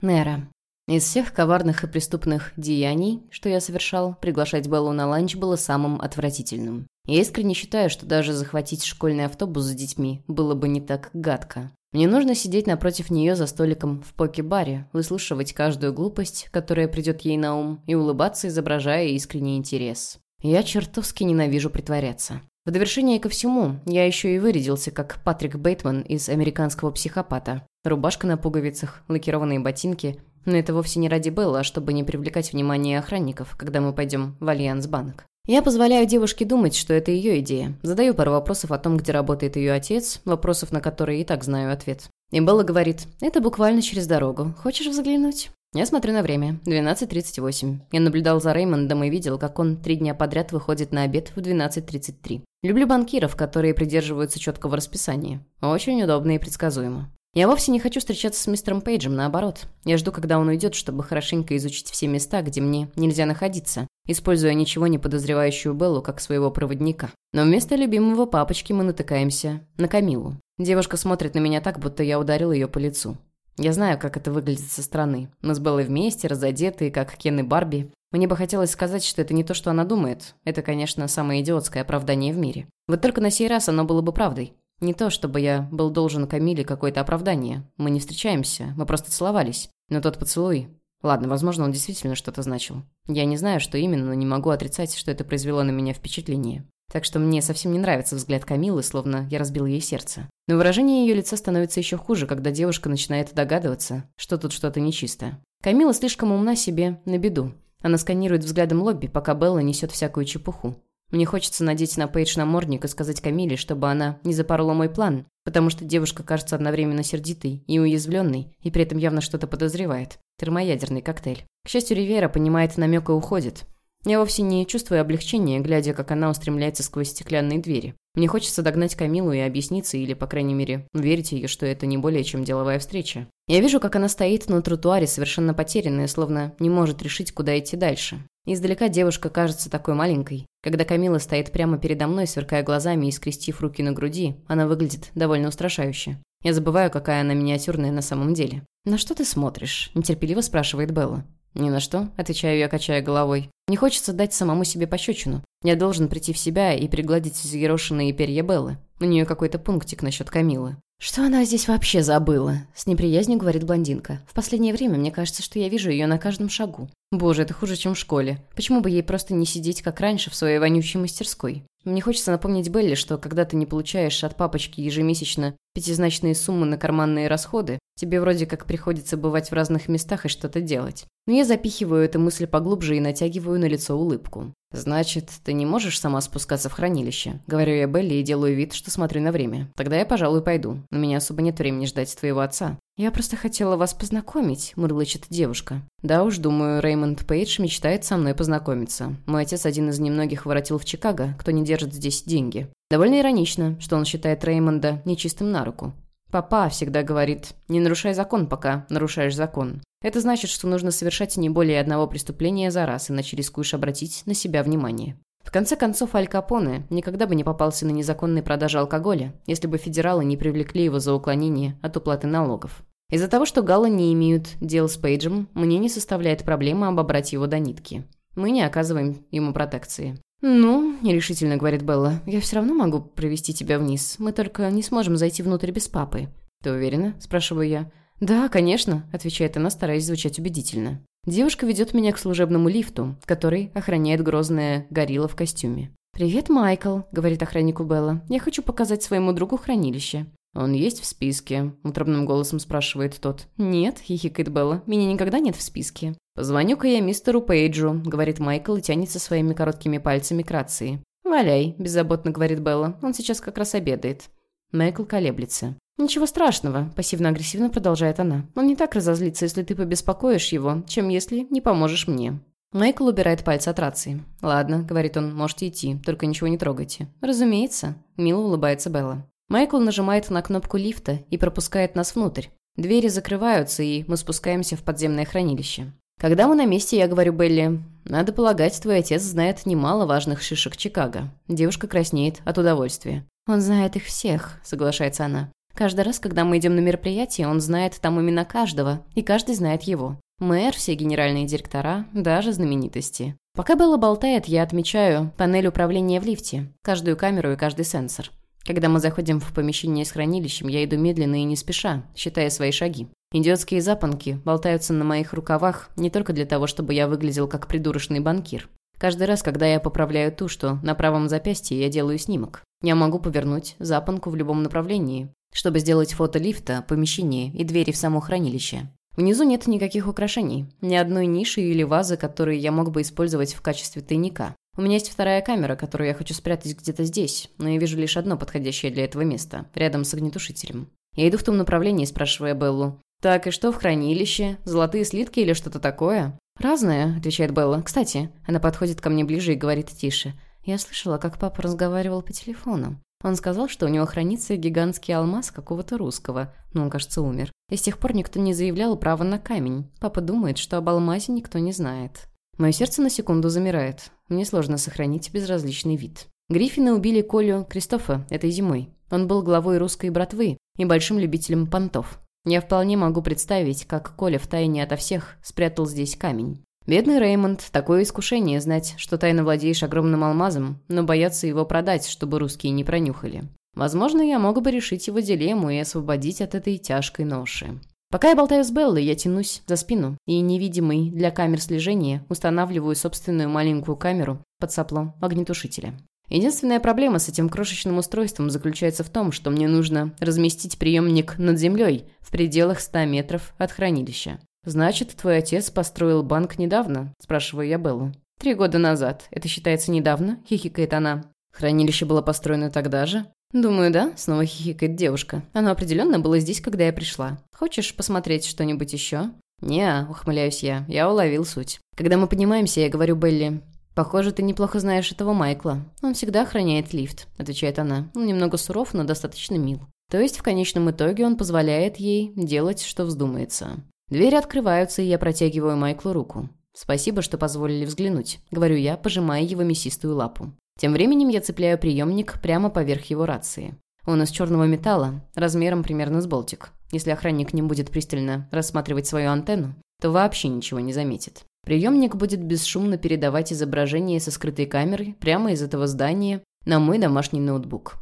Нера. Из всех коварных и преступных деяний, что я совершал, приглашать Беллу на ланч было самым отвратительным. Я искренне считаю, что даже захватить школьный автобус с детьми было бы не так гадко. Мне нужно сидеть напротив нее за столиком в поке-баре, выслушивать каждую глупость, которая придет ей на ум, и улыбаться, изображая искренний интерес. Я чертовски ненавижу притворяться. В довершение ко всему, я еще и вырядился как Патрик Бейтман из «Американского психопата». Рубашка на пуговицах, лакированные ботинки. Но это вовсе не ради Беллы, а чтобы не привлекать внимание охранников, когда мы пойдем в Альянс-банк. Я позволяю девушке думать, что это ее идея. Задаю пару вопросов о том, где работает ее отец, вопросов, на которые и так знаю ответ. И Белла говорит, это буквально через дорогу. Хочешь взглянуть? Я смотрю на время. 12.38. Я наблюдал за Реймондом и видел, как он три дня подряд выходит на обед в 12.33. Люблю банкиров, которые придерживаются четкого расписания. Очень удобно и предсказуемо. Я вовсе не хочу встречаться с мистером Пейджем, наоборот. Я жду, когда он уйдет, чтобы хорошенько изучить все места, где мне нельзя находиться, используя ничего не подозревающую Беллу как своего проводника. Но вместо любимого папочки мы натыкаемся на Камилу. Девушка смотрит на меня так, будто я ударил ее по лицу. Я знаю, как это выглядит со стороны. Мы с Беллой вместе, разодетые, как Кен и Барби. Мне бы хотелось сказать, что это не то, что она думает. Это, конечно, самое идиотское оправдание в мире. Вот только на сей раз оно было бы правдой. Не то, чтобы я был должен Камиле какое-то оправдание. Мы не встречаемся, мы просто целовались. Но тот поцелуй... Ладно, возможно, он действительно что-то значил. Я не знаю, что именно, но не могу отрицать, что это произвело на меня впечатление. Так что мне совсем не нравится взгляд Камилы, словно я разбил ей сердце. Но выражение ее лица становится еще хуже, когда девушка начинает догадываться, что тут что-то нечисто. Камила слишком умна себе на беду. Она сканирует взглядом лобби, пока Белла несет всякую чепуху. Мне хочется надеть на Пейдж намордник и сказать Камиле, чтобы она не запорола мой план, потому что девушка кажется одновременно сердитой и уязвленной, и при этом явно что-то подозревает. Термоядерный коктейль. К счастью, Ривера понимает намек и уходит. Я вовсе не чувствую облегчения, глядя, как она устремляется сквозь стеклянные двери. Мне хочется догнать Камилу и объясниться, или, по крайней мере, уверить ее, что это не более чем деловая встреча. Я вижу, как она стоит на тротуаре, совершенно потерянная, словно не может решить, куда идти дальше. Издалека девушка кажется такой маленькой. Когда Камила стоит прямо передо мной, сверкая глазами и скрестив руки на груди, она выглядит довольно устрашающе. Я забываю, какая она миниатюрная на самом деле. «На что ты смотришь?» – нетерпеливо спрашивает Белла. «Ни на что», – отвечаю я, качая головой. «Не хочется дать самому себе пощечину. Я должен прийти в себя и пригладить взъерошенные перья Беллы. У нее какой-то пунктик насчет Камилы». «Что она здесь вообще забыла?» – с неприязнью говорит блондинка. «В последнее время мне кажется, что я вижу ее на каждом шагу. Боже, это хуже, чем в школе. Почему бы ей просто не сидеть, как раньше, в своей вонючей мастерской? Мне хочется напомнить Белли, что когда ты не получаешь от папочки ежемесячно пятизначные суммы на карманные расходы, тебе вроде как приходится бывать в разных местах и что-то делать. Но я запихиваю эту мысль поглубже и натягиваю на лицо улыбку. «Значит, ты не можешь сама спускаться в хранилище?» Говорю я Белли и делаю вид, что смотрю на время. «Тогда я, пожалуй, пойду. У меня особо нет времени ждать твоего отца». «Я просто хотела вас познакомить», – мурлычет девушка. «Да уж, думаю, Реймонд Пейдж мечтает со мной познакомиться. Мой отец один из немногих воротил в Чикаго, кто не держит здесь деньги. Довольно иронично, что он считает Реймонда нечистым на руку. Папа всегда говорит, не нарушай закон, пока нарушаешь закон. Это значит, что нужно совершать не более одного преступления за раз, иначе рискуешь обратить на себя внимание. В конце концов, Аль Капоне никогда бы не попался на незаконной продаже алкоголя, если бы федералы не привлекли его за уклонение от уплаты налогов. Из-за того, что Галлы не имеют дел с Пейджем, мне не составляет проблемы обобрать его до нитки. Мы не оказываем ему протекции. «Ну», – нерешительно говорит Белла, – «я все равно могу провести тебя вниз. Мы только не сможем зайти внутрь без папы». «Ты уверена?» – спрашиваю я. «Да, конечно», – отвечает она, стараясь звучать убедительно. Девушка ведет меня к служебному лифту, который охраняет грозная горилла в костюме. «Привет, Майкл», — говорит охраннику Белла. «Я хочу показать своему другу хранилище». «Он есть в списке?» – утробным голосом спрашивает тот. «Нет», – хихикает Белла, – «меня никогда нет в списке». «Позвоню-ка я мистеру Пейджу», – говорит Майкл и тянется своими короткими пальцами к рации. «Валяй», – беззаботно говорит Белла, – «он сейчас как раз обедает». Майкл колеблется. «Ничего страшного», – пассивно-агрессивно продолжает она. «Он не так разозлится, если ты побеспокоишь его, чем если не поможешь мне». Майкл убирает пальцы от рации. «Ладно», – говорит он, – «можете идти, только ничего не трогайте». «Разумеется», – мило улыбается Белла. Майкл нажимает на кнопку лифта и пропускает нас внутрь. Двери закрываются, и мы спускаемся в подземное хранилище. Когда мы на месте, я говорю Белли, «Надо полагать, твой отец знает немало важных шишек Чикаго». Девушка краснеет от удовольствия. «Он знает их всех», — соглашается она. Каждый раз, когда мы идем на мероприятие, он знает там именно каждого, и каждый знает его. Мэр, все генеральные директора, даже знаменитости. Пока Белла болтает, я отмечаю панель управления в лифте, каждую камеру и каждый сенсор. Когда мы заходим в помещение с хранилищем, я иду медленно и не спеша, считая свои шаги. Идиотские запонки болтаются на моих рукавах не только для того, чтобы я выглядел как придурочный банкир. Каждый раз, когда я поправляю ту, что на правом запястье, я делаю снимок. Я могу повернуть запонку в любом направлении, чтобы сделать фото лифта, помещения и двери в само хранилище. Внизу нет никаких украшений, ни одной ниши или вазы, которые я мог бы использовать в качестве тайника. У меня есть вторая камера, которую я хочу спрятать где-то здесь, но я вижу лишь одно подходящее для этого место, рядом с огнетушителем. Я иду в том направлении, спрашивая Беллу. «Так, и что в хранилище? Золотые слитки или что-то такое?» «Разное», — отвечает Белла. «Кстати», она подходит ко мне ближе и говорит тише. «Я слышала, как папа разговаривал по телефону. Он сказал, что у него хранится гигантский алмаз какого-то русского, но он, кажется, умер. И с тех пор никто не заявлял право на камень. Папа думает, что об алмазе никто не знает. Мое сердце на секунду замирает. Мне сложно сохранить безразличный вид. Гриффины убили Колю Кристофа этой зимой. Он был главой русской братвы и большим любителем понтов. Я вполне могу представить, как Коля втайне ото всех спрятал здесь камень. Бедный Реймонд, такое искушение знать, что тайно владеешь огромным алмазом, но бояться его продать, чтобы русские не пронюхали. Возможно, я мог бы решить его дилемму и освободить от этой тяжкой ноши. Пока я болтаю с Беллой, я тянусь за спину и, невидимый для камер слежения, устанавливаю собственную маленькую камеру под сопло огнетушителя. Единственная проблема с этим крошечным устройством заключается в том, что мне нужно разместить приемник над землей в пределах 100 метров от хранилища. «Значит, твой отец построил банк недавно?» – спрашиваю я Беллу. «Три года назад. Это считается недавно?» – хихикает она. «Хранилище было построено тогда же?» «Думаю, да», – снова хихикает девушка. «Оно определенно было здесь, когда я пришла. Хочешь посмотреть что-нибудь еще?» «Не-а», ухмыляюсь я. Я уловил суть. Когда мы поднимаемся, я говорю Белли. «Похоже, ты неплохо знаешь этого Майкла. Он всегда охраняет лифт», – отвечает она. «Он немного суров, но достаточно мил». То есть в конечном итоге он позволяет ей делать, что вздумается. Двери открываются, и я протягиваю Майклу руку. «Спасибо, что позволили взглянуть», — говорю я, пожимая его мясистую лапу. Тем временем я цепляю приемник прямо поверх его рации. Он из черного металла, размером примерно с болтик. Если охранник не будет пристально рассматривать свою антенну, то вообще ничего не заметит. Приемник будет бесшумно передавать изображение со скрытой камеры прямо из этого здания на мой домашний ноутбук.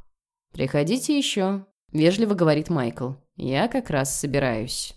«Приходите еще», — вежливо говорит Майкл. «Я как раз собираюсь».